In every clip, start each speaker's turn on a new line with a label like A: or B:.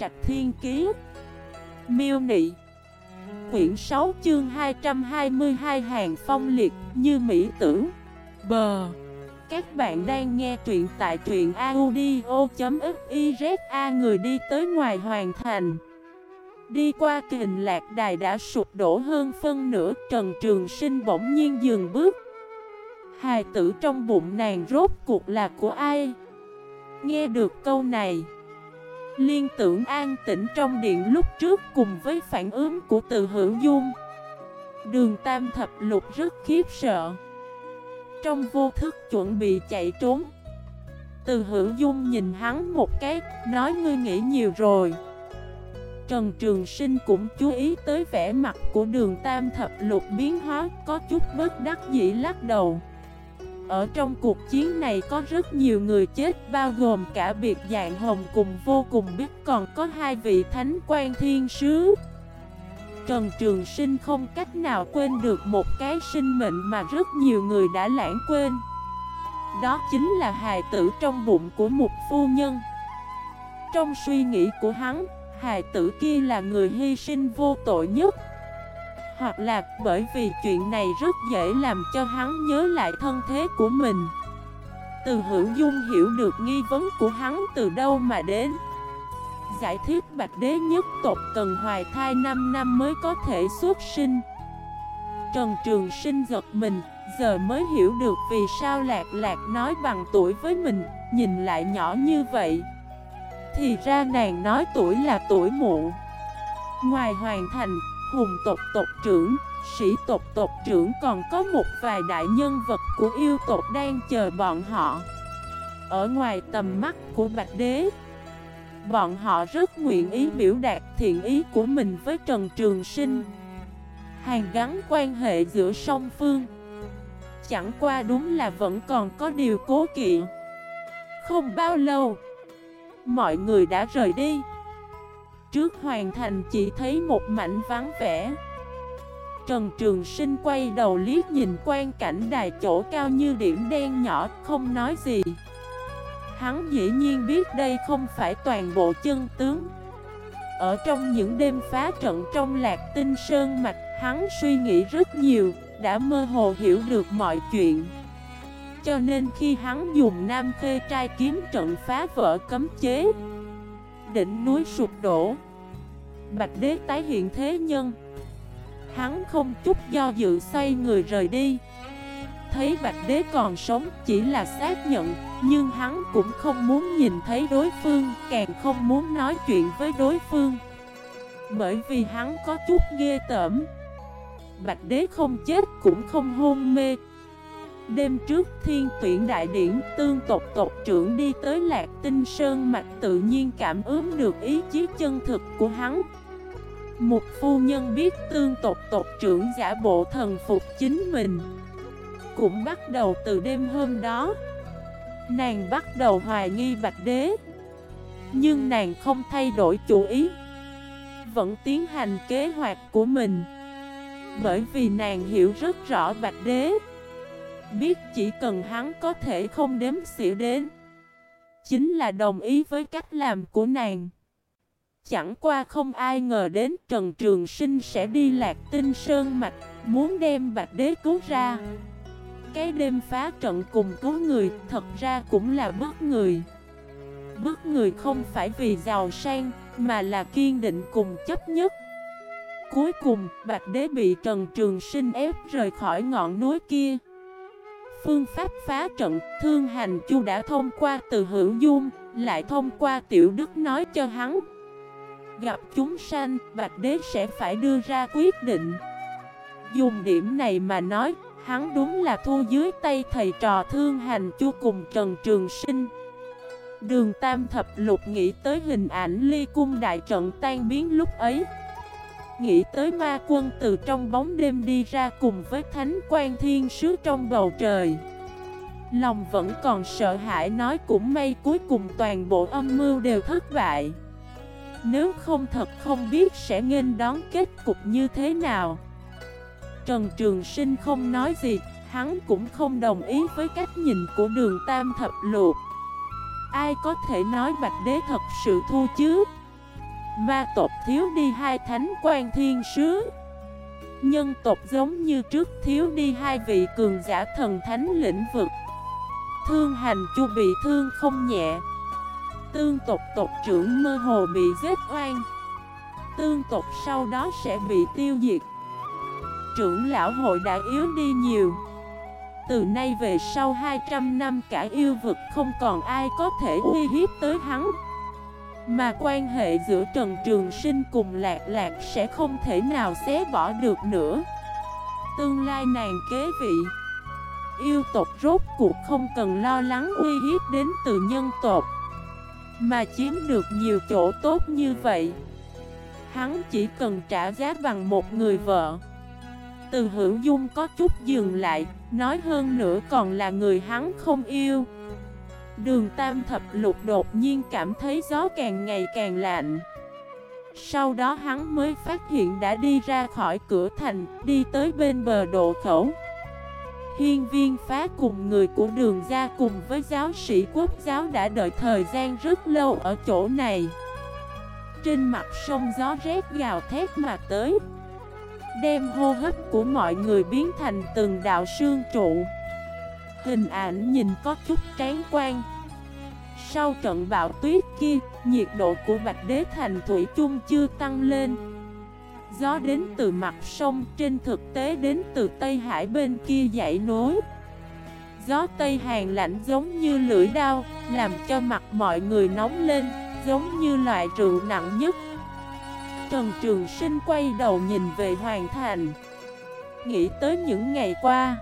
A: Trạch Thiên Kiế Miêu Nị. Quyển 6 chương 222 Hàng Phong Liệt như Mỹ Tử Bờ Các bạn đang nghe truyện tại truyện audio.xyza Người đi tới ngoài hoàn thành. Đi qua kình lạc đài đã sụp đổ hơn phân nửa. Trần Trường Sinh bỗng nhiên dừng bước. Hài tử trong bụng nàng rốt cuộc là của ai? Nghe được câu này Liên tưởng an tĩnh trong điện lúc trước cùng với phản ứng của từ hữu dung. Đường tam thập lục rất khiếp sợ. Trong vô thức chuẩn bị chạy trốn, Từ hữu dung nhìn hắn một cái, Nói ngươi nghĩ nhiều rồi. Trần Trường Sinh cũng chú ý tới vẻ mặt của đường tam thập lục biến hóa, Có chút bất đắc dĩ lắc đầu ở trong cuộc chiến này có rất nhiều người chết bao gồm cả biệt dạng hồng cùng vô cùng biết còn có hai vị thánh quan thiên sứ. Trần Trường Sinh không cách nào quên được một cái sinh mệnh mà rất nhiều người đã lãng quên. Đó chính là hài tử trong bụng của một phu nhân. Trong suy nghĩ của hắn, hài tử kia là người hy sinh vô tội nhất hoặc là bởi vì chuyện này rất dễ làm cho hắn nhớ lại thân thế của mình. Từ hữu dung hiểu được nghi vấn của hắn từ đâu mà đến. Giải thích bạch đế nhất tộc cần hoài thai 5 năm mới có thể xuất sinh. Trần Trường Sinh giật mình, Giờ mới hiểu được vì sao Lạc Lạc nói bằng tuổi với mình, Nhìn lại nhỏ như vậy. Thì ra nàng nói tuổi là tuổi mụ. Ngoài hoàn thành hùng tộc tộc trưởng, sĩ tộc tộc trưởng còn có một vài đại nhân vật của yêu tộc đang chờ bọn họ. Ở ngoài tầm mắt của Bạch Đế, bọn họ rất nguyện ý biểu đạt thiện ý của mình với Trần Trường Sinh. Hàng gắn quan hệ giữa song phương. Chẳng qua đúng là vẫn còn có điều cố kỵ. Không bao lâu, mọi người đã rời đi trước hoàn thành chỉ thấy một mảnh vắng vẻ. Trần Trường Sinh quay đầu liếc nhìn quan cảnh đài chỗ cao như điểm đen nhỏ, không nói gì. Hắn dĩ nhiên biết đây không phải toàn bộ chân tướng. Ở trong những đêm phá trận trong lạc tinh sơn mạch, Hắn suy nghĩ rất nhiều, Đã mơ hồ hiểu được mọi chuyện. Cho nên khi hắn dùng nam khê trai kiếm trận phá vỡ cấm chế, Đỉnh núi sụp đổ Bạch đế tái hiện thế nhân. Hắn không chút do dự xoay người rời đi. Thấy bạch đế còn sống chỉ là xác nhận, Nhưng hắn cũng không muốn nhìn thấy đối phương, Càng không muốn nói chuyện với đối phương. Bởi vì hắn có chút ghê tởm. Bạch đế không chết cũng không hôn mê Đêm trước thiên tuyển đại điển, tương tộc tộc trưởng đi tới Lạc Tinh Sơn Mạch tự nhiên cảm ứng được ý chí chân thực của hắn. Một phu nhân biết tương tộc tộc trưởng giả bộ thần phục chính mình. Cũng bắt đầu từ đêm hôm đó, Nàng bắt đầu hoài nghi Bạch Đế. Nhưng nàng không thay đổi chủ ý, Vẫn tiến hành kế hoạch của mình. Bởi vì nàng hiểu rất rõ Bạch Đế. Biết chỉ cần hắn có thể không đếm xỉa đến. Chính là đồng ý với cách làm của nàng. Chẳng qua không ai ngờ đến Trần Trường Sinh sẽ đi lạc tinh sơn mạch, Muốn đem bạch đế cứu ra. Cái đêm phá trận cùng cứu người, Thật ra cũng là bất người. Bất người không phải vì giàu sang, Mà là kiên định cùng chấp nhất. Cuối cùng, Bạch Đế bị Trần Trường Sinh ép rời khỏi ngọn núi kia phương pháp phá trận Thương hành chu đã thông qua từ hữu dung Lại thông qua tiểu đức nói cho hắn. Gặp chúng sanh, Bạch đế sẽ phải đưa ra quyết định. Dùng điểm này mà nói, Hắn đúng là thu dưới tay thầy trò thương hành chu cùng Trần Trường Sinh. Đường Tam Thập Lục nghĩ tới hình ảnh ly cung đại trận tan biến lúc ấy. Nghĩ tới ma quân từ trong bóng đêm đi ra cùng với thánh quan thiên sứ trong bầu trời. Lòng vẫn còn sợ hãi nói cũng may cuối cùng toàn bộ âm mưu đều thất bại. Nếu không thật không biết sẽ nghênh đón kết cục như thế nào. Trần Trường Sinh không nói gì, Hắn cũng không đồng ý với cách nhìn của đường Tam Thập Luộc Ai có thể nói Bạch Đế thật sự thu chứ? Ma tộc thiếu đi hai thánh quan thiên sứ. Nhân tộc giống như trước thiếu đi hai vị cường giả thần thánh lĩnh vực. Thương hành chu bị thương không nhẹ. Tương tộc tộc trưởng mơ hồ bị giết oan. Tương tộc sau đó sẽ bị tiêu diệt. Trưởng lão hội đã yếu đi nhiều. Từ nay về sau 200 năm cả yêu vực không còn ai có thể uy hiếp tới hắn. Mà quan hệ giữa Trần Trường Sinh cùng Lạc Lạc sẽ không thể nào xé bỏ được nữa. Tương lai nàng kế vị. Yêu tộc rốt cuộc không cần lo lắng uy hiếp đến từ nhân tộc. Mà chiếm được nhiều chỗ tốt như vậy, Hắn chỉ cần trả giá bằng một người vợ. Từ hữu dung có chút dừng lại, Nói hơn nữa còn là người hắn không yêu. Đường tam thập lục đột nhiên cảm thấy gió càng ngày càng lạnh. Sau đó hắn mới phát hiện đã đi ra khỏi cửa thành, Đi tới bên bờ độ khẩu. Hiên viên phá cùng người của đường ra cùng với giáo sĩ quốc giáo đã đợi thời gian rất lâu ở chỗ này. Trên mặt sông gió rét gào thét mà tới. Đem hô hấp của mọi người biến thành từng đạo sương trụ. Hình ảnh nhìn có chút tráng quan. Sau trận bão tuyết kia, nhiệt độ của Bạch Đế Thành Thủy chung chưa tăng lên. Gió đến từ mặt sông trên thực tế đến từ Tây Hải bên kia dãy nối Gió Tây Hàn lạnh giống như lưỡi đao Làm cho mặt mọi người nóng lên Giống như loại rượu nặng nhất. Trần Trường Sinh quay đầu nhìn về Hoàng Thành. Nghĩ tới những ngày qua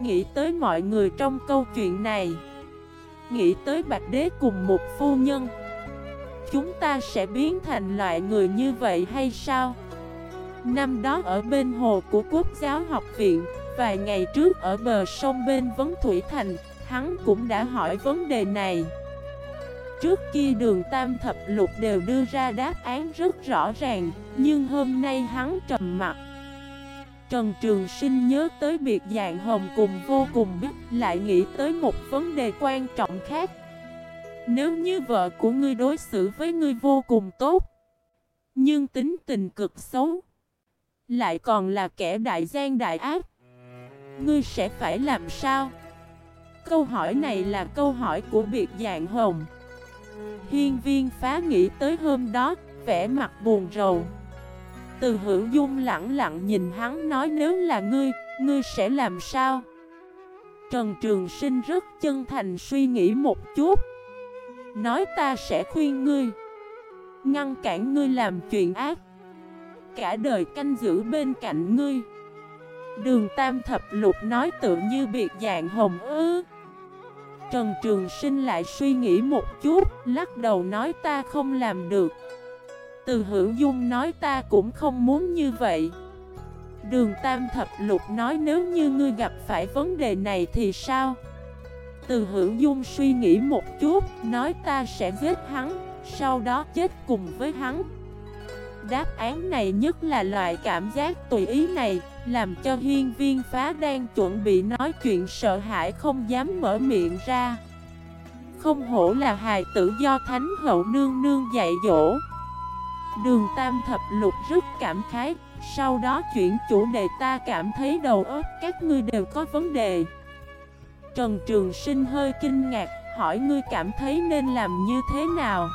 A: Nghĩ tới mọi người trong câu chuyện này. Nghĩ tới Bạch Đế cùng một phu nhân. Chúng ta sẽ biến thành loại người như vậy hay sao? Năm đó ở bên hồ của Quốc giáo học viện, Vài ngày trước ở bờ sông bên Vấn Thủy Thành, Hắn cũng đã hỏi vấn đề này. Trước kia đường tam thập lục đều đưa ra đáp án rất rõ ràng, Nhưng hôm nay hắn trầm mặt. Trần Trường Sinh nhớ tới biệt dạng hồng cùng vô cùng biết Lại nghĩ tới một vấn đề quan trọng khác. Nếu như vợ của ngươi đối xử với ngươi vô cùng tốt Nhưng tính tình cực xấu Lại còn là kẻ đại gian đại ác Ngươi sẽ phải làm sao? Câu hỏi này là câu hỏi của biệt dạng hồng Hiên viên phá nghĩ tới hôm đó, vẻ mặt buồn rầu. Từ hữu dung lặng lặng nhìn hắn nói nếu là ngươi, ngươi sẽ làm sao? Trần Trường Sinh rất chân thành suy nghĩ một chút Nói ta sẽ khuyên ngươi Ngăn cản ngươi làm chuyện ác Cả đời canh giữ bên cạnh ngươi Đường Tam Thập Lục nói tự như biệt dạng hồng ư Trần Trường Sinh lại suy nghĩ một chút, lắc đầu nói ta không làm được. Từ hữu dung nói ta cũng không muốn như vậy. Đường Tam Thập Lục nói nếu như ngươi gặp phải vấn đề này thì sao? Từ hữu dung suy nghĩ một chút, nói ta sẽ giết hắn, sau đó chết cùng với hắn. Đáp án này nhất là loại cảm giác tùy ý này, làm cho hiên viên phá đang chuẩn bị nói chuyện sợ hãi không dám mở miệng ra Không hổ là hài tử do thánh hậu nương nương dạy dỗ Đường tam thập lục rất cảm khái, Sau đó chuyển chủ đề ta cảm thấy đầu óc các ngươi đều có vấn đề. Trần Trường Sinh hơi kinh ngạc, Hỏi ngươi cảm thấy nên làm như thế nào?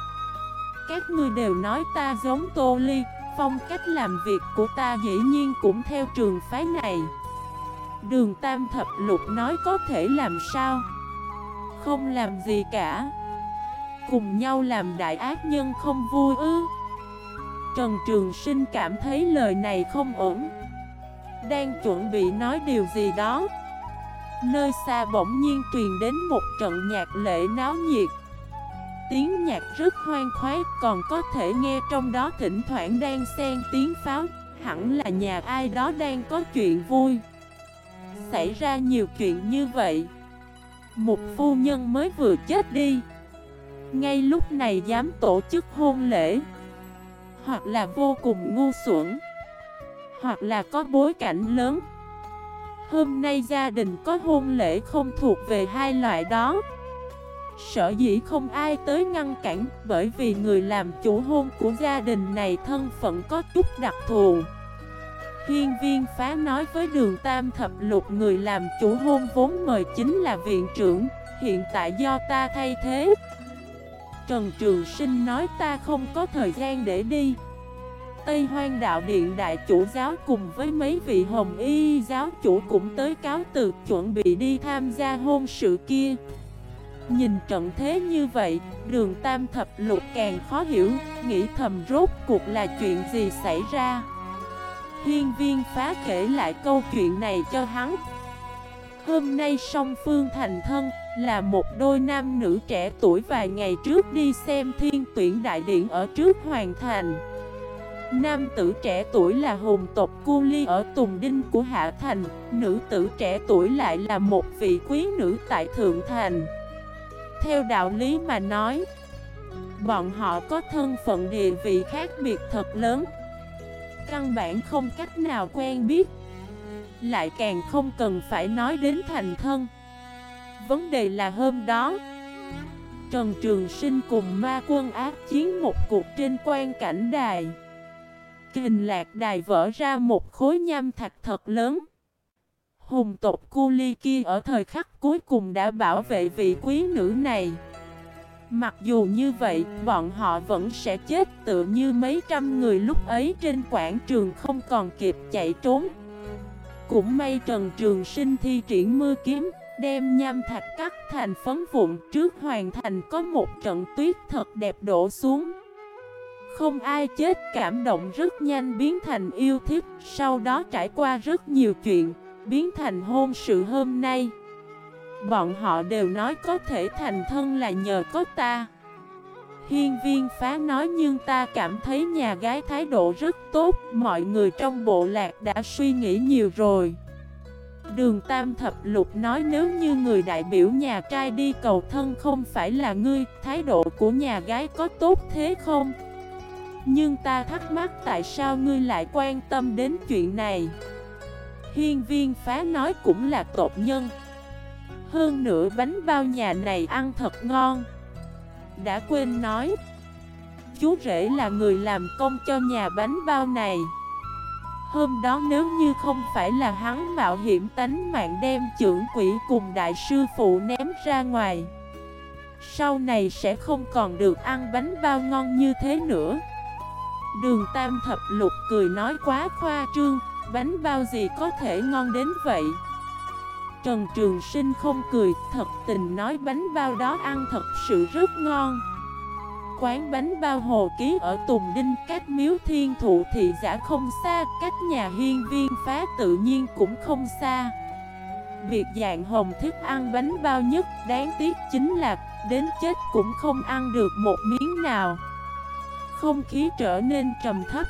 A: Các ngươi đều nói ta giống Tô Ly, Phong cách làm việc của ta dĩ nhiên cũng theo trường phái này. Đường Tam Thập Lục nói có thể làm sao? Không làm gì cả. Cùng nhau làm đại ác nhân không vui ư? Trần Trường Sinh cảm thấy lời này không ổn. Đang chuẩn bị nói điều gì đó, Nơi xa bỗng nhiên truyền đến một trận nhạc lễ náo nhiệt. Tiếng nhạc rất hoang khoái, Còn có thể nghe trong đó thỉnh thoảng đang xen tiếng pháo. Hẳn là nhà ai đó đang có chuyện vui. Xảy ra nhiều chuyện như vậy. Một phu nhân mới vừa chết đi. Ngay lúc này dám tổ chức hôn lễ. Hoặc là vô cùng ngu xuẩn, Hoặc là có bối cảnh lớn. Hôm nay gia đình có hôn lễ không thuộc về hai loại đó. Sở dĩ không ai tới ngăn cản, Bởi vì người làm chủ hôn của gia đình này thân phận có chút đặc thù. Hiên viên phá nói với đường tam thập lục, người làm chủ hôn vốn mời chính là viện trưởng, Hiện tại do ta thay thế. Trần Trường Sinh nói ta không có thời gian để đi. Tây Hoang Đạo Điện Đại Chủ Giáo cùng với mấy vị Hồng Y Giáo Chủ cũng tới cáo từ chuẩn bị đi tham gia hôn sự kia. Nhìn trận thế như vậy, đường Tam Thập Lục càng khó hiểu, nghĩ thầm rốt cuộc là chuyện gì xảy ra. Hiên viên phá kể lại câu chuyện này cho hắn. Hôm nay song phương thành thân là một đôi nam nữ trẻ tuổi vài ngày trước đi xem thiên tuyển đại điện ở trước hoàn thành. Nam tử trẻ tuổi là hùng tộc Cu Ly ở Tùng Đinh của Hạ Thành, Nữ tử trẻ tuổi lại là một vị quý nữ tại Thượng Thành. Theo đạo lý mà nói, Bọn họ có thân phận địa vị khác biệt thật lớn. Căn bản không cách nào quen biết, Lại càng không cần phải nói đến thành thân. Vấn đề là hôm đó Trần Trường Sinh cùng ma quân ác chiến một cuộc trên quan cảnh đài. Kình lạc đài vỡ ra một khối nham thạch thật lớn. Hùng tộc cu ly kia ở thời khắc cuối cùng đã bảo vệ vị quý nữ này. Mặc dù như vậy, bọn họ vẫn sẽ chết tự như mấy trăm người lúc ấy trên quảng trường không còn kịp chạy trốn. Cũng may Trần Trường Sinh thi triển mưa kiếm Đem nham thạch cắt thành phấn vụn trước hoàn thành có một trận tuyết thật đẹp đổ xuống. Không ai chết, cảm động rất nhanh biến thành yêu thích, Sau đó trải qua rất nhiều chuyện, Biến thành hôn sự hôm nay. Bọn họ đều nói có thể thành thân là nhờ có ta. Hiên viên phá nói nhưng ta cảm thấy nhà gái thái độ rất tốt, Mọi người trong bộ lạc đã suy nghĩ nhiều rồi. Đường Tam Thập Lục nói nếu như người đại biểu nhà trai đi cầu thân không phải là ngươi, thái độ của nhà gái có tốt thế không? Nhưng ta thắc mắc tại sao ngươi lại quan tâm đến chuyện này? Hiên viên phá nói cũng là tột nhân. Hơn nữa bánh bao nhà này ăn thật ngon. Đã quên nói, chú rể là người làm công cho nhà bánh bao này. Hôm đó nếu như không phải là hắn mạo hiểm tánh mạng đem trưởng quỷ cùng đại sư phụ ném ra ngoài, Sau này sẽ không còn được ăn bánh bao ngon như thế nữa. Đường Tam Thập Lục cười nói quá khoa trương, Bánh bao gì có thể ngon đến vậy? Trần Trường Sinh không cười, Thật tình nói bánh bao đó ăn thật sự rất ngon quán bánh bao hồ ký ở Tùng Đinh cách miếu thiên thụ thị giả không xa, cách nhà hiên viên phá tự nhiên cũng không xa. Việc dạng hồng thích ăn bánh bao nhất đáng tiếc chính là đến chết cũng không ăn được một miếng nào. Không khí trở nên trầm thấp.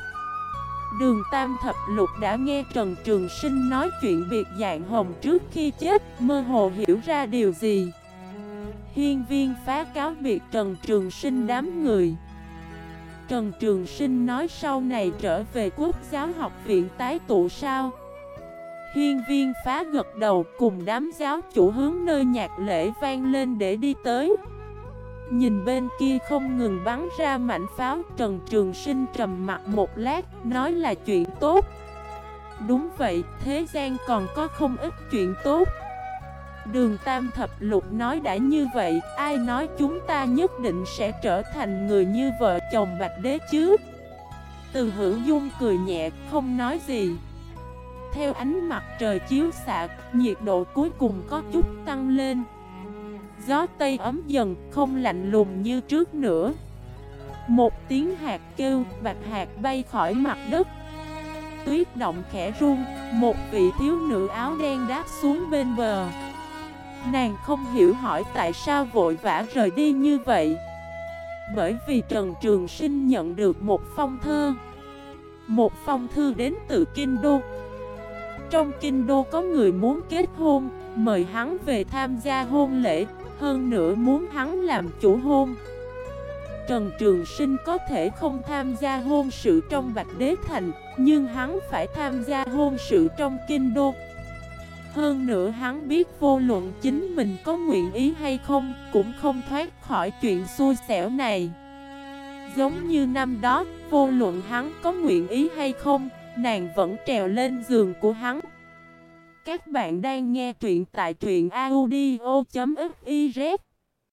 A: Đường Tam Thập Lục đã nghe Trần Trường Sinh nói chuyện biệt dạng hồng trước khi chết, mơ hồ hiểu ra điều gì. Hiên viên phá cáo biệt Trần Trường Sinh đám người. Trần Trường Sinh nói sau này trở về quốc giáo học viện tái tụ sao? Hiên viên phá gật đầu cùng đám giáo chủ hướng nơi nhạc lễ vang lên để đi tới. Nhìn bên kia không ngừng bắn ra mảnh pháo Trần Trường Sinh trầm mặt một lát Nói là chuyện tốt. Đúng vậy, thế gian còn có không ít chuyện tốt. Đường Tam Thập Lục nói đã như vậy, ai nói chúng ta nhất định sẽ trở thành người như vợ chồng Bạch Đế chứ? Từ hữu dung cười nhẹ, không nói gì. Theo ánh mặt trời chiếu xạ, nhiệt độ cuối cùng có chút tăng lên. Gió Tây ấm dần, không lạnh lùng như trước nữa. Một tiếng hạt kêu, bạch hạt bay khỏi mặt đất. Tuyết động khẽ run, một vị thiếu nữ áo đen đáp xuống bên bờ. Nàng không hiểu hỏi tại sao vội vã rời đi như vậy. Bởi vì Trần Trường Sinh nhận được một phong thơ Một phong thư đến từ Kinh Đô. Trong Kinh Đô có người muốn kết hôn, Mời hắn về tham gia hôn lễ, Hơn nữa muốn hắn làm chủ hôn. Trần Trường Sinh có thể không tham gia hôn sự trong Bạch Đế Thành, Nhưng hắn phải tham gia hôn sự trong Kinh Đô. Hơn nữa hắn biết vô luận chính mình có nguyện ý hay không Cũng không thoát khỏi chuyện xui xẻo này. Giống như năm đó, vô luận hắn có nguyện ý hay không Nàng vẫn trèo lên giường của hắn. Các bạn đang nghe truyện tại truyện audio.fif